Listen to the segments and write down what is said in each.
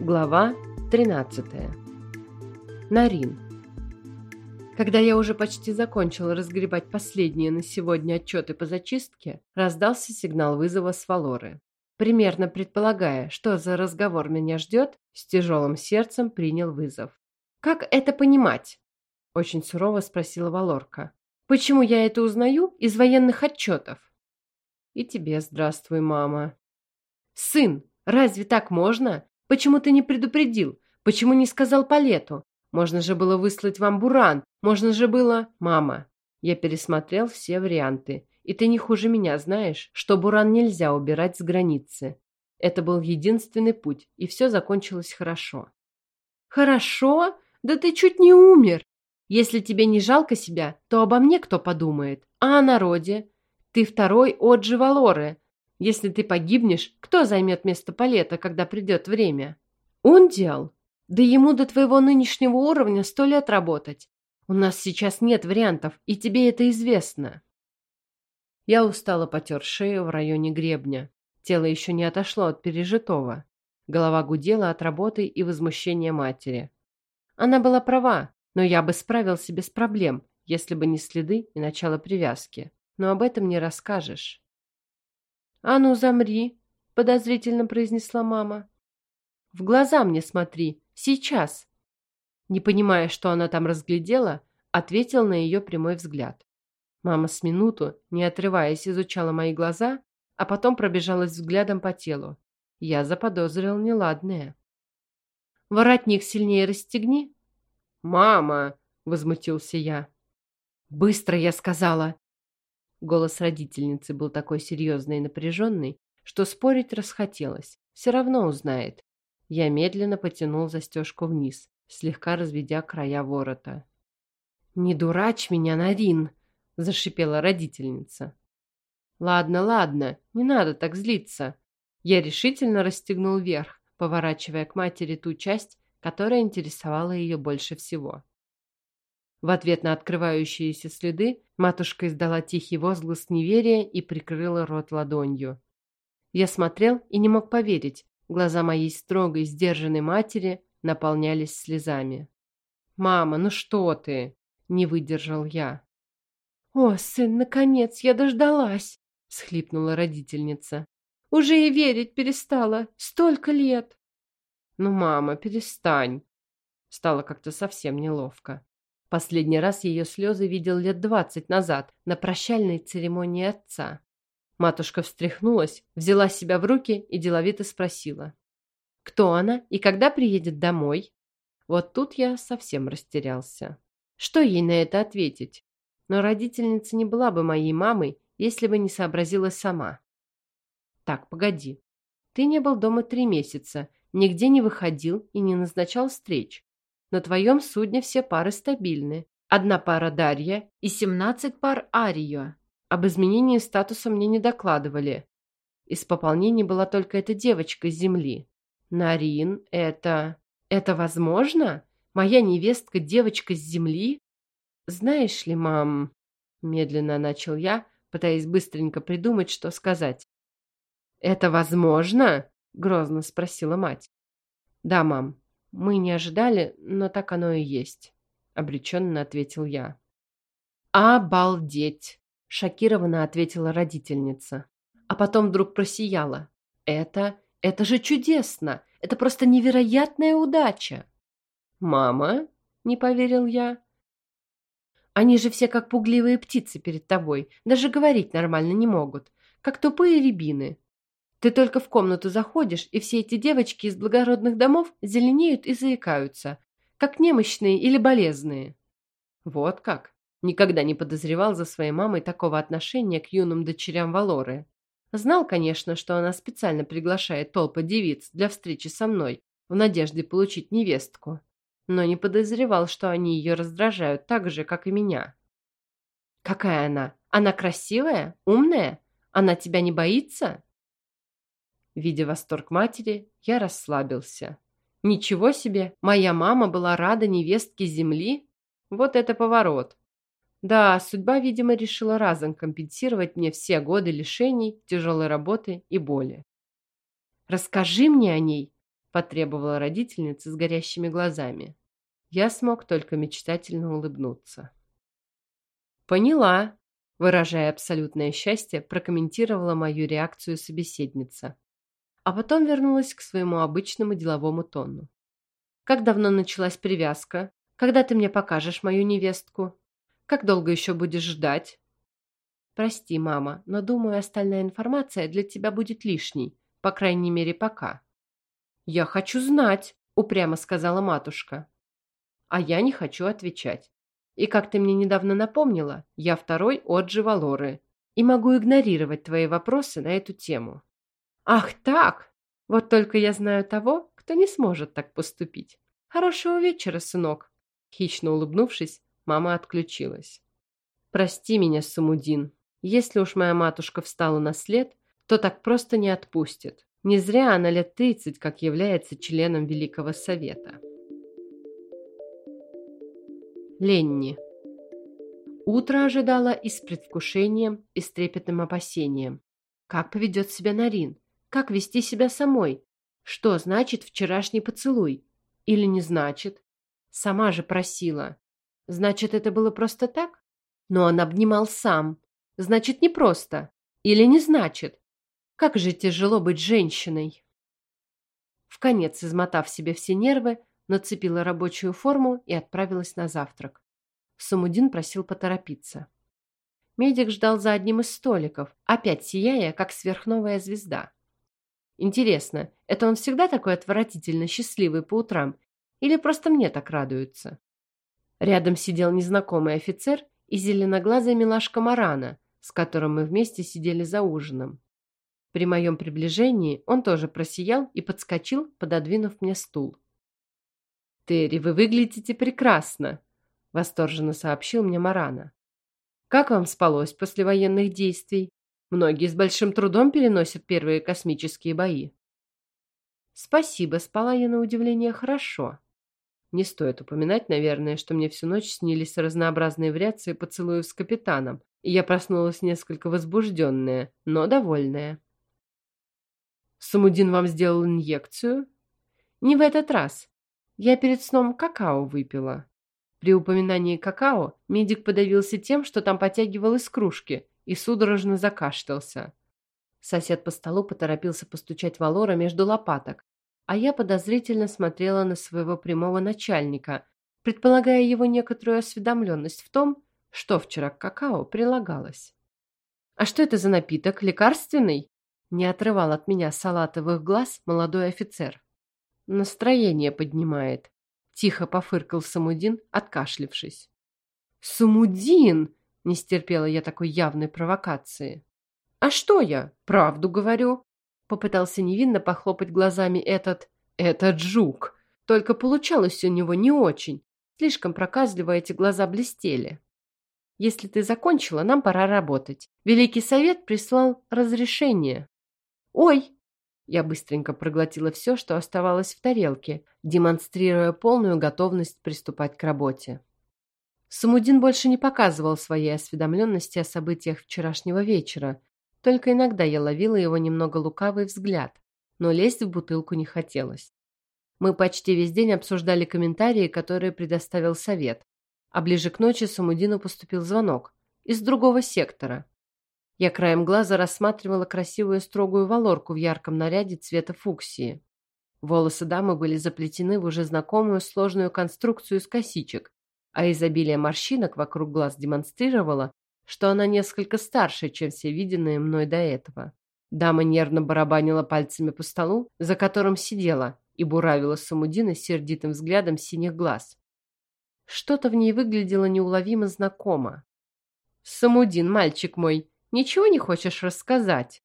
Глава 13. Нарин. Когда я уже почти закончила разгребать последние на сегодня отчеты по зачистке, раздался сигнал вызова с Валоры. Примерно предполагая, что за разговор меня ждет, с тяжелым сердцем принял вызов. «Как это понимать?» – очень сурово спросила Валорка. «Почему я это узнаю из военных отчетов?» «И тебе здравствуй, мама». «Сын, разве так можно? Почему ты не предупредил? Почему не сказал Палету? Можно же было выслать вам буран. Можно же было... Мама, я пересмотрел все варианты. И ты не хуже меня знаешь, что буран нельзя убирать с границы. Это был единственный путь, и все закончилось хорошо. Хорошо? Да ты чуть не умер. Если тебе не жалко себя, то обо мне кто подумает? А о народе? Ты второй от Живалоры. Если ты погибнешь, кто займет место Палета, когда придет время? Он делал. Да ему до твоего нынешнего уровня сто лет работать. У нас сейчас нет вариантов, и тебе это известно. Я устало потер шею в районе гребня. Тело еще не отошло от пережитого. Голова гудела от работы и возмущения матери. Она была права, но я бы справился без проблем, если бы не следы и начало привязки. Но об этом не расскажешь. «А ну, замри!» – подозрительно произнесла мама. «В глаза мне смотри! Сейчас!» Не понимая, что она там разглядела, ответил на ее прямой взгляд. Мама с минуту, не отрываясь, изучала мои глаза, а потом пробежалась взглядом по телу. Я заподозрил неладное. «Воротник сильнее расстегни!» «Мама!» – возмутился я. «Быстро, я сказала!» Голос родительницы был такой серьезный и напряженный, что спорить расхотелось. Все равно узнает. Я медленно потянул застежку вниз, слегка разведя края ворота. «Не дурачь меня, Нарин!» – зашипела родительница. «Ладно, ладно, не надо так злиться». Я решительно расстегнул вверх, поворачивая к матери ту часть, которая интересовала ее больше всего. В ответ на открывающиеся следы матушка издала тихий возглас неверия и прикрыла рот ладонью. Я смотрел и не мог поверить. Глаза моей строгой, сдержанной матери наполнялись слезами. «Мама, ну что ты?» – не выдержал я. «О, сын, наконец, я дождалась!» – схлипнула родительница. «Уже и верить перестала. Столько лет!» «Ну, мама, перестань!» Стало как-то совсем неловко. Последний раз ее слезы видел лет двадцать назад на прощальной церемонии отца. Матушка встряхнулась, взяла себя в руки и деловито спросила. «Кто она и когда приедет домой?» Вот тут я совсем растерялся. Что ей на это ответить? Но родительница не была бы моей мамой, если бы не сообразила сама. «Так, погоди. Ты не был дома три месяца, нигде не выходил и не назначал встреч. На твоем судне все пары стабильны. Одна пара Дарья и 17 пар Арио. Об изменении статуса мне не докладывали. Из пополнений была только эта девочка с земли. Нарин, это... Это возможно? Моя невестка девочка с земли? Знаешь ли, мам... Медленно начал я, пытаясь быстренько придумать, что сказать. «Это возможно?» — грозно спросила мать. «Да, мам, мы не ожидали, но так оно и есть, обреченно ответил я. Обалдеть! Шокированно ответила родительница. А потом вдруг просияла. Это, это же чудесно! Это просто невероятная удача! Мама? Не поверил я. Они же все как пугливые птицы перед тобой, даже говорить нормально не могут, как тупые рябины. Ты только в комнату заходишь, и все эти девочки из благородных домов зеленеют и заикаются, как немощные или болезные. Вот как. Никогда не подозревал за своей мамой такого отношения к юным дочерям Валоры. Знал, конечно, что она специально приглашает толпы девиц для встречи со мной, в надежде получить невестку. Но не подозревал, что они ее раздражают так же, как и меня. «Какая она? Она красивая? Умная? Она тебя не боится?» Видя восторг матери, я расслабился. Ничего себе, моя мама была рада невестке земли? Вот это поворот. Да, судьба, видимо, решила разом компенсировать мне все годы лишений, тяжелой работы и боли. «Расскажи мне о ней!» потребовала родительница с горящими глазами. Я смог только мечтательно улыбнуться. Поняла, выражая абсолютное счастье, прокомментировала мою реакцию собеседница. А потом вернулась к своему обычному деловому тону. Как давно началась привязка? Когда ты мне покажешь мою невестку? Как долго еще будешь ждать? Прости, мама, но думаю, остальная информация для тебя будет лишней, по крайней мере, пока. Я хочу знать, упрямо сказала матушка. А я не хочу отвечать. И как ты мне недавно напомнила, я второй от Живалоры и могу игнорировать твои вопросы на эту тему. Ах так! Вот только я знаю того, кто не сможет так поступить. Хорошего вечера, сынок. Хищно улыбнувшись, мама отключилась. Прости меня, Самудин. Если уж моя матушка встала на след, то так просто не отпустит. Не зря она лет тридцать как является членом Великого Совета. Ленни. Утро ожидало и с предвкушением, и с трепетным опасением. Как поведет себя Нарин? Как вести себя самой? Что значит вчерашний поцелуй? Или не значит? Сама же просила. Значит, это было просто так? Но он обнимал сам. Значит, не просто. Или не значит? Как же тяжело быть женщиной. В конец измотав себе все нервы, нацепила рабочую форму и отправилась на завтрак. Самудин просил поторопиться. Медик ждал за одним из столиков, опять сияя, как сверхновая звезда. Интересно, это он всегда такой отвратительно счастливый по утрам или просто мне так радуется? Рядом сидел незнакомый офицер и зеленоглазая милашка Марана, с которым мы вместе сидели за ужином. При моем приближении он тоже просиял и подскочил, пододвинув мне стул. «Терри, вы выглядите прекрасно!» – восторженно сообщил мне Марана. «Как вам спалось после военных действий? Многие с большим трудом переносят первые космические бои». «Спасибо, спала я на удивление хорошо», не стоит упоминать, наверное, что мне всю ночь снились разнообразные вариации поцелуев с капитаном, и я проснулась несколько возбужденная, но довольная. «Самудин вам сделал инъекцию?» «Не в этот раз. Я перед сном какао выпила. При упоминании какао медик подавился тем, что там потягивал из кружки, и судорожно закашлялся. Сосед по столу поторопился постучать Валора между лопаток, а я подозрительно смотрела на своего прямого начальника, предполагая его некоторую осведомленность в том, что вчера к какао прилагалось. «А что это за напиток? Лекарственный?» Не отрывал от меня салатовых глаз молодой офицер. Настроение поднимает. Тихо пофыркал Самудин, откашлившись. «Самудин!» – не стерпела я такой явной провокации. «А что я? Правду говорю!» Попытался невинно похлопать глазами этот... этот жук. Только получалось у него не очень. Слишком проказливо эти глаза блестели. «Если ты закончила, нам пора работать. Великий совет прислал разрешение». «Ой!» Я быстренько проглотила все, что оставалось в тарелке, демонстрируя полную готовность приступать к работе. Самудин больше не показывал своей осведомленности о событиях вчерашнего вечера, только иногда я ловила его немного лукавый взгляд, но лезть в бутылку не хотелось. Мы почти весь день обсуждали комментарии, которые предоставил совет, а ближе к ночи Самудину поступил звонок из другого сектора, я краем глаза рассматривала красивую строгую валорку в ярком наряде цвета фуксии. Волосы дамы были заплетены в уже знакомую сложную конструкцию из косичек, а изобилие морщинок вокруг глаз демонстрировало, что она несколько старше, чем все виденные мной до этого. Дама нервно барабанила пальцами по столу, за которым сидела, и буравила Самудина сердитым взглядом синих глаз. Что-то в ней выглядело неуловимо знакомо. «Самудин, мальчик мой, Ничего не хочешь рассказать?»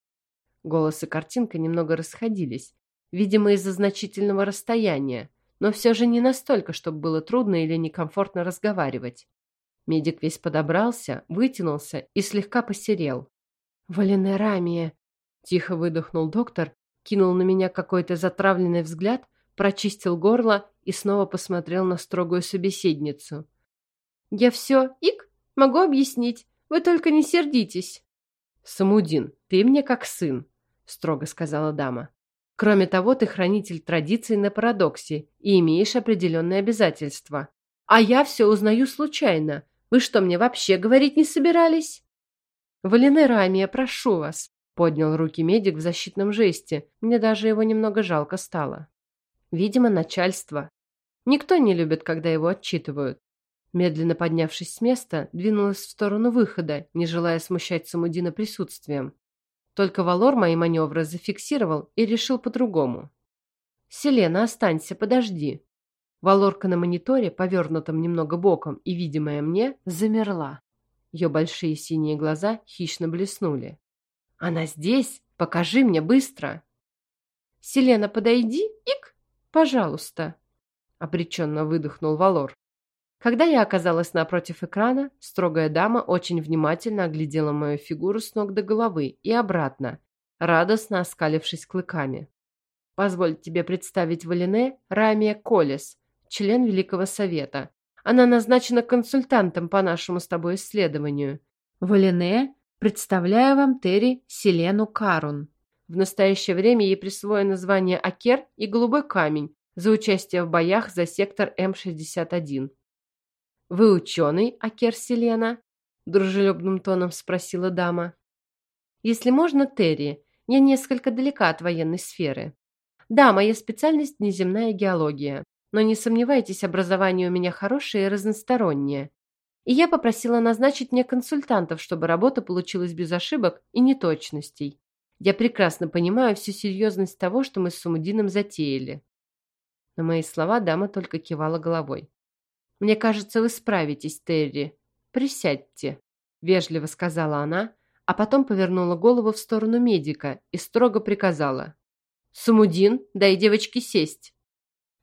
Голос и картинка немного расходились, видимо, из-за значительного расстояния, но все же не настолько, чтобы было трудно или некомфортно разговаривать. Медик весь подобрался, вытянулся и слегка посерел. «Валенерамия!» – тихо выдохнул доктор, кинул на меня какой-то затравленный взгляд, прочистил горло и снова посмотрел на строгую собеседницу. «Я все, ик, могу объяснить, вы только не сердитесь». «Самудин, ты мне как сын», — строго сказала дама. Кроме того, ты хранитель традиций на парадоксе и имеешь определенные обязательства. А я все узнаю случайно. Вы что, мне вообще говорить не собирались? Валине Рамия, прошу вас. Поднял руки медик в защитном жесте. Мне даже его немного жалко стало. Видимо, начальство. Никто не любит, когда его отчитывают. Медленно поднявшись с места, двинулась в сторону выхода, не желая смущать Самудина присутствием. Только Валор мои маневры зафиксировал и решил по-другому. «Селена, останься, подожди». Валорка на мониторе, повернутом немного боком и видимая мне, замерла. Ее большие синие глаза хищно блеснули. «Она здесь? Покажи мне быстро!» «Селена, подойди, ик, пожалуйста!» Обреченно выдохнул Валор. Когда я оказалась напротив экрана, строгая дама очень внимательно оглядела мою фигуру с ног до головы и обратно, радостно оскалившись клыками. «Позволь тебе представить Валине Рамия Колес, член Великого Совета. Она назначена консультантом по нашему с тобой исследованию. Валине, представляю вам Терри Селену Карун. В настоящее время ей присвоено звание Акер и Голубой камень за участие в боях за сектор М-61. «Вы ученый, Акер Селена?» – дружелюбным тоном спросила дама. «Если можно, Терри, я несколько далека от военной сферы. Да, моя специальность – неземная геология, но не сомневайтесь, образование у меня хорошее и разностороннее. И я попросила назначить мне консультантов, чтобы работа получилась без ошибок и неточностей. Я прекрасно понимаю всю серьезность того, что мы с Сумудином затеяли». На мои слова дама только кивала головой. «Мне кажется, вы справитесь, Терри. Присядьте», – вежливо сказала она, а потом повернула голову в сторону медика и строго приказала. «Сумудин, дай девочке сесть».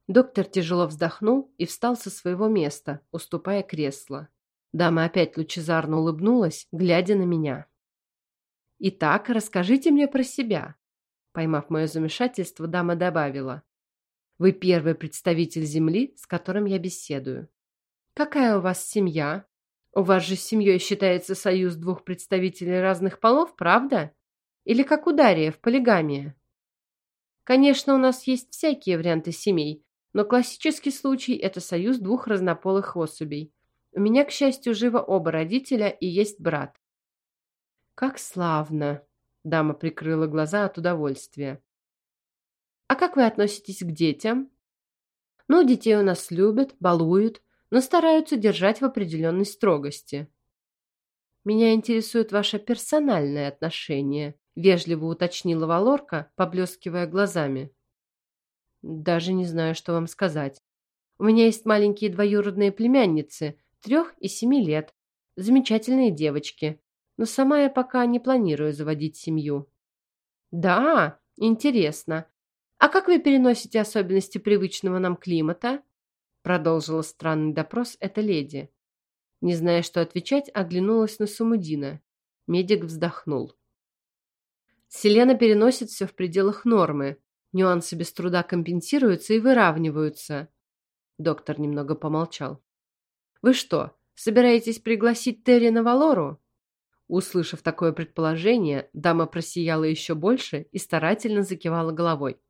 Доктор тяжело вздохнул и встал со своего места, уступая кресло. Дама опять лучезарно улыбнулась, глядя на меня. «Итак, расскажите мне про себя». Поймав мое замешательство, дама добавила. «Вы первый представитель Земли, с которым я беседую. Какая у вас семья? У вас же семьей считается союз двух представителей разных полов, правда? Или как у Дария в полигамии? Конечно, у нас есть всякие варианты семей, но классический случай – это союз двух разнополых особей. У меня, к счастью, живо оба родителя и есть брат. Как славно! Дама прикрыла глаза от удовольствия. А как вы относитесь к детям? Ну, детей у нас любят, балуют, но стараются держать в определенной строгости. «Меня интересует ваше персональное отношение», – вежливо уточнила Валорка, поблескивая глазами. «Даже не знаю, что вам сказать. У меня есть маленькие двоюродные племянницы, трех и семи лет. Замечательные девочки. Но сама я пока не планирую заводить семью». «Да, интересно. А как вы переносите особенности привычного нам климата?» Продолжила странный допрос эта леди. Не зная, что отвечать, оглянулась на Сумудина. Медик вздохнул. Селена переносит все в пределах нормы. Нюансы без труда компенсируются и выравниваются. Доктор немного помолчал. «Вы что, собираетесь пригласить Терри на Валору?» Услышав такое предположение, дама просияла еще больше и старательно закивала головой.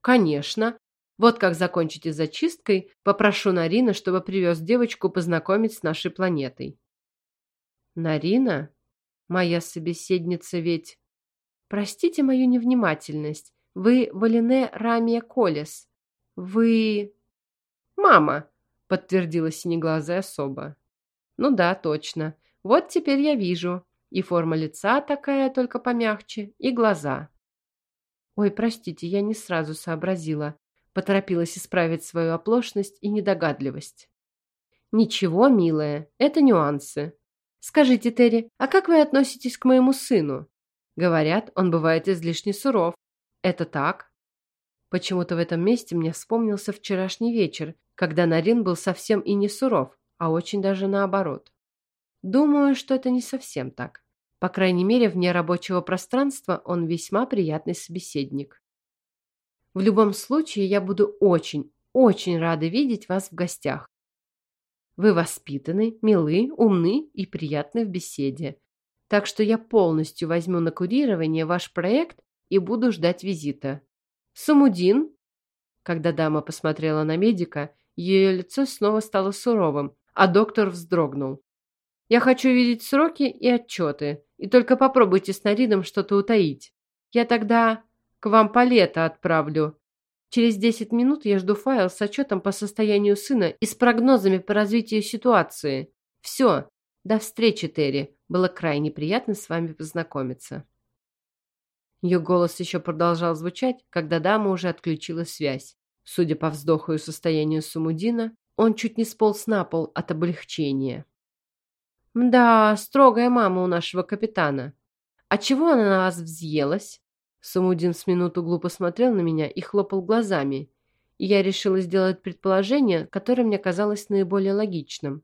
«Конечно, вот как закончите зачисткой, попрошу Нарина, чтобы привез девочку познакомить с нашей планетой. Нарина? Моя собеседница ведь... Простите мою невнимательность. Вы Валине Рамия Колес. Вы... Мама, подтвердила синеглазая особа. Ну да, точно. Вот теперь я вижу. И форма лица такая, только помягче, и глаза. Ой, простите, я не сразу сообразила. Поторопилась исправить свою оплошность и недогадливость. «Ничего, милая, это нюансы. Скажите, Терри, а как вы относитесь к моему сыну?» Говорят, он бывает излишне суров. Это так? Почему-то в этом месте мне вспомнился вчерашний вечер, когда Нарин был совсем и не суров, а очень даже наоборот. Думаю, что это не совсем так. По крайней мере, вне рабочего пространства он весьма приятный собеседник. В любом случае, я буду очень, очень рада видеть вас в гостях. Вы воспитаны, милы, умны и приятны в беседе. Так что я полностью возьму на курирование ваш проект и буду ждать визита. Самудин?» Когда дама посмотрела на медика, ее лицо снова стало суровым, а доктор вздрогнул. «Я хочу видеть сроки и отчеты, и только попробуйте с Наридом что-то утаить. Я тогда к вам Палета отправлю. Через 10 минут я жду файл с отчетом по состоянию сына и с прогнозами по развитию ситуации. Все. До встречи, Терри. Было крайне приятно с вами познакомиться». Ее голос еще продолжал звучать, когда дама уже отключила связь. Судя по вздоху и состоянию Сумудина, он чуть не сполз на пол от облегчения. «Да, строгая мама у нашего капитана. А чего она на вас взъелась?» Самудин с минуту глупо смотрел на меня и хлопал глазами, и я решила сделать предположение, которое мне казалось наиболее логичным.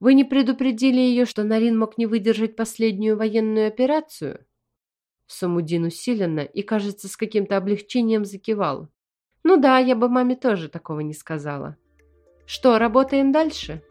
«Вы не предупредили ее, что Нарин мог не выдержать последнюю военную операцию?» Самудин усиленно и, кажется, с каким-то облегчением закивал. «Ну да, я бы маме тоже такого не сказала». «Что, работаем дальше?»